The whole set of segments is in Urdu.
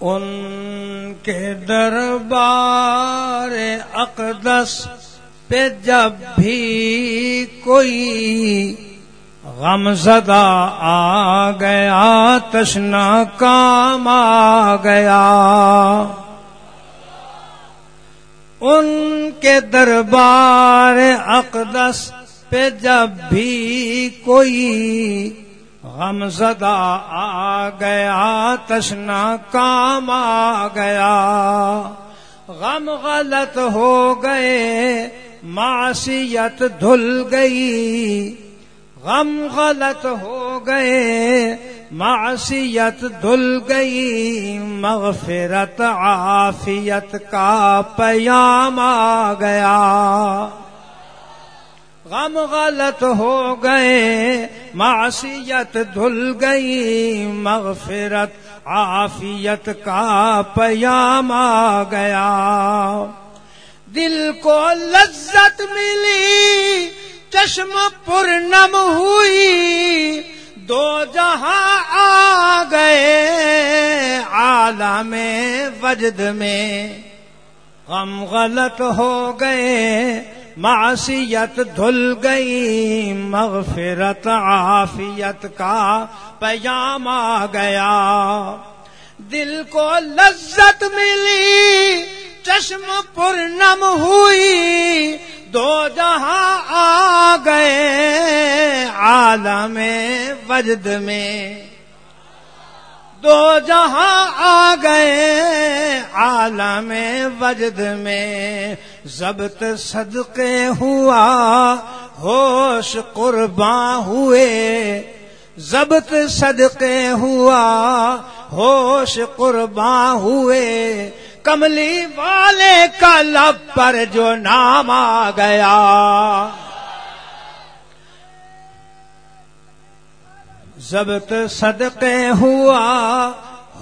ان کے دربار اقدس پہ جب بھی کوئی غم زدہ آ گیا تشنا کام آ گیا۔ ان کے دربار اقدس پہ جب بھی کوئی غم زدہ آ گیا تشنا کام آ گیا۔ غم غلط ہو گئے، معصیت دھل گئی۔ غم غلط ہو گئے، معصیت دھل گئی۔ مغفرت، عافیت کا پیام آ گیا۔ غم غلط ہو گئے، معصیت دھل گئی، مغفرت، عافیت کا پیام آ گیا۔ دل کو لذت ملی، چشم پورنم ہوئی، دو جہاں آ گئے، عالم وجد میں۔ غم غلط ہو گئے معصیت دھل گئی، مغفرت، عافیت کا پیام آ گیا۔ دل کو لذت ملی، چشم پورنم ہوئی، دو جہاں آ گئے، عالم وجد میں۔ دو جہاں آ گئے عالم وجد میں، ضبط صدقے ہوا، ہوش قرباں ہوئے۔ ضبط صدقے ہوا، ہوش قرباں ہوئے۔ کملی والے کا لب پر جو نام آ گیا ضبط صدقے ہوا،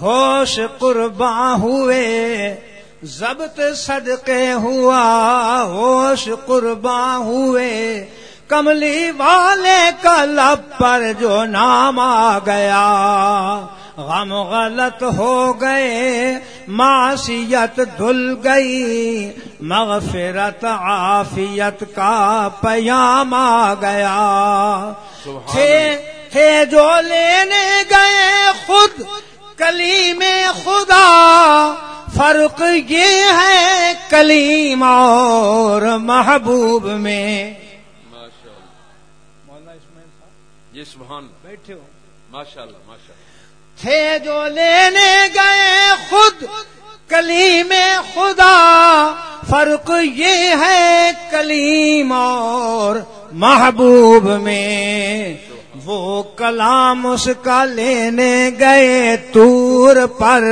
ہوش قرباں ہوئے۔ ضبط صدقے ہوا، ہوش قرباں ہوئے۔ کملی والے کا لب پر جو نام آ گیا، غم غلط ہو گئے، معصیت دھل گئی۔ مغفرت، عافیت کا پیام آ گیا۔ تھے جو لینے گئے خود کلی میں خدا۔ فرق یہ ہے کلیم اور محبوب میں۔ جی سبحان۔ بیٹھے ہو۔ ماشاء اللہ ماشاء اللہ تھے جو لینے گئے خود کلیم خدا۔ فرق یہ ہے کلیم اور محبوب میں۔ وہ کلام اس کا لینے گئے تور پر۔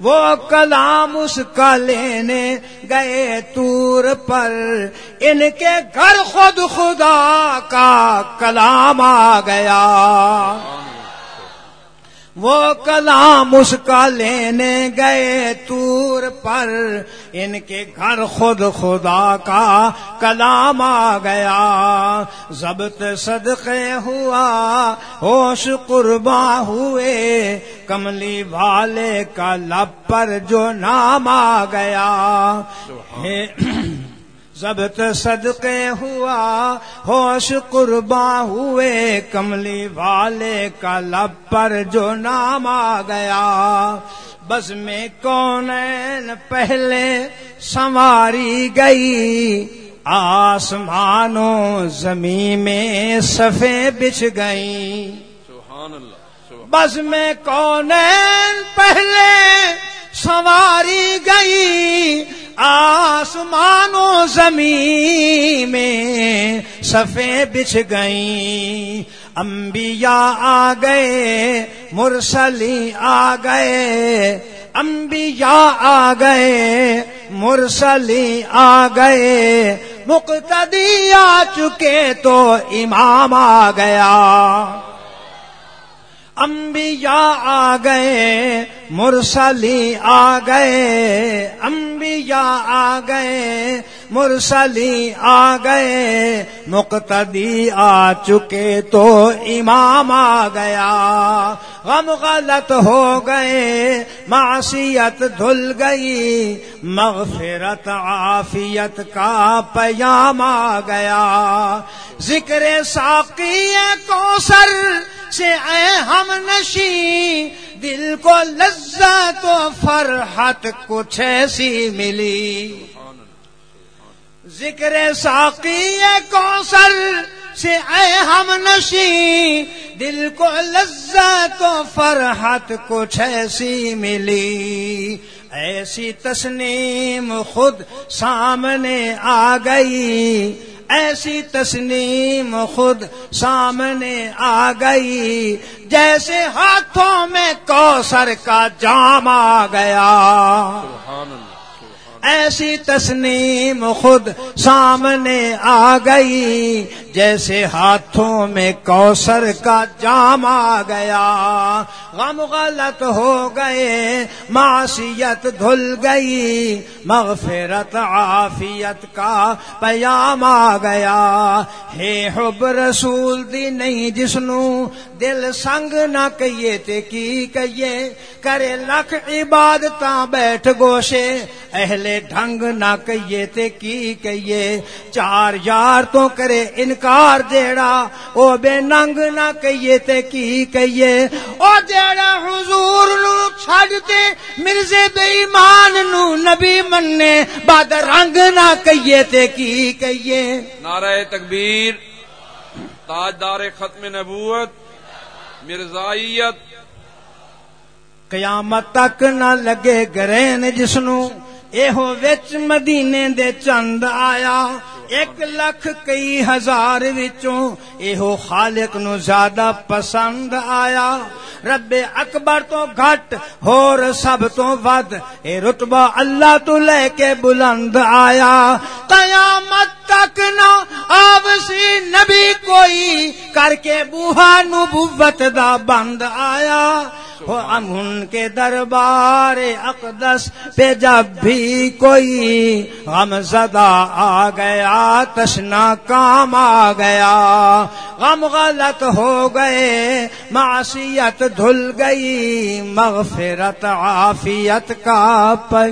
وہ کلام اس کا لینے گئے تور پر۔ ان کے گھر خود خدا کا کلام آ گیا۔ وہ کلام اس کا لینے گئے تور پر۔ ان کے گھر خود خدا کا کلام آ گیا۔ ضبط صدقے ہوا ہوش قرباں ہوئے۔ کملی والے کا لب پر جو نام آ گیا۔ ضبط صدقے ہوا ہوش قرباں ہوئے کملی والے کا لب پر جو نام آ گیا۔ بس میں کون پہلے سنواری گئی آسمانوں زمین میں صفے بچھ گئی سبحان اللہ سبحان بس میں کون پہلے آسمانوں زمین میں صفے بچھ گئی انبیاء آ گئے مرسلی آ گئے۔ انبیاء آ گئے مرسلی آ گئے۔ مقتدی آ چکے تو امام آ گیا۔ انبیاء آ گئے مرسلی آ گئے، انبیاء آ گئے، مرسلی آ گئے، مقتدی آ چکے تو امام آ گیا۔ غم غلط ہو گئے، معصیت دھل گئی، مغفرت، عافیت کا پیام آ گیا۔ ذکر ساقی کوثر سے، اے ہم نشی دل کو لذت و فرحت کچھ ایسی ملی۔ ذکر ساقی کوثر سے اے ہم نشی۔ دل کو لذت و فرحت کچھ ایسی ملی۔ ایسی تسنیم خود سامنے آ گئی۔ ایسی تسنیم خود سامنے آ گئی، جیسے ہاتھوں میں کوسر کا جام آ گیا۔ سبحان اللہ۔ ایسی تسنیم خود سامنے آ گئی، جیسے ہاتھوں میں کوسر کا جام آ گیا۔ غم غلط ہو گئے، معصیت دھل گئی۔ مغفرت، عافیت کا پیام آ گیا۔ ہے حب رسول دی نہیں جسنو دل سنگ نہ کہیے تے کی کہیے کرے لکھ عبادتاں بیٹھ گوشے، اہل ڈھنگ نہ کہیے تے کی کہیے؟ چار یار تو کرے انکار جیڑا او بے ننگ نہ کہیے تے کی کہیے؟ او جیڑا حضور نو چھڈ تے مرزے بے ایمان نو نبی مننے بعد رنگ نہ کہیے تے کی کہیے؟ نعرہ تکبیر تاجدار ختم نبوت مرزائیت۔ قیامت تک نہ لگے گرین جسنو ਇਹੋ ਵਿੱਚ ਮਦੀਨੇ ਦੇ ਚੰਦ ਆਇਆ 1 ਲੱਖ ਕਈ ਹਜ਼ਾਰ ਵਿੱਚੋਂ ਇਹੋ ਖਾਲਕ ਨੂੰ ਜ਼ਿਆਦਾ ਪਸੰਦ ਆਇਆ ਰੱਬ ਅਕਬਰ ਤੋਂ ਘੱਟ ਹੋਰ ਸਭ ਤੋਂ ਵੱਧ ਇਹ ਰਤਬਾ ਅੱਲਾ ਤੋਂ ਲੈ ਕੇ ਬੁਲੰਦ ਆਇਆ ਕਿਆਮਤ ਤੱਕ ਨਾ ਆਵਸੀ ਨਬੀ ਕੋਈ ਕਰਕੇ ਬੂਹਾ ਨਬੂਵਤ ਦਾ ਬੰਦ ਆਇਆ ہو ان کے دربار اقدس پہ جب بھی کوئی غم زدہ آ گیا، تشنا کام آ گیا۔ غم غلط ہو گئے، معصیت دھل گئی، مغفرت، عافیت کا پر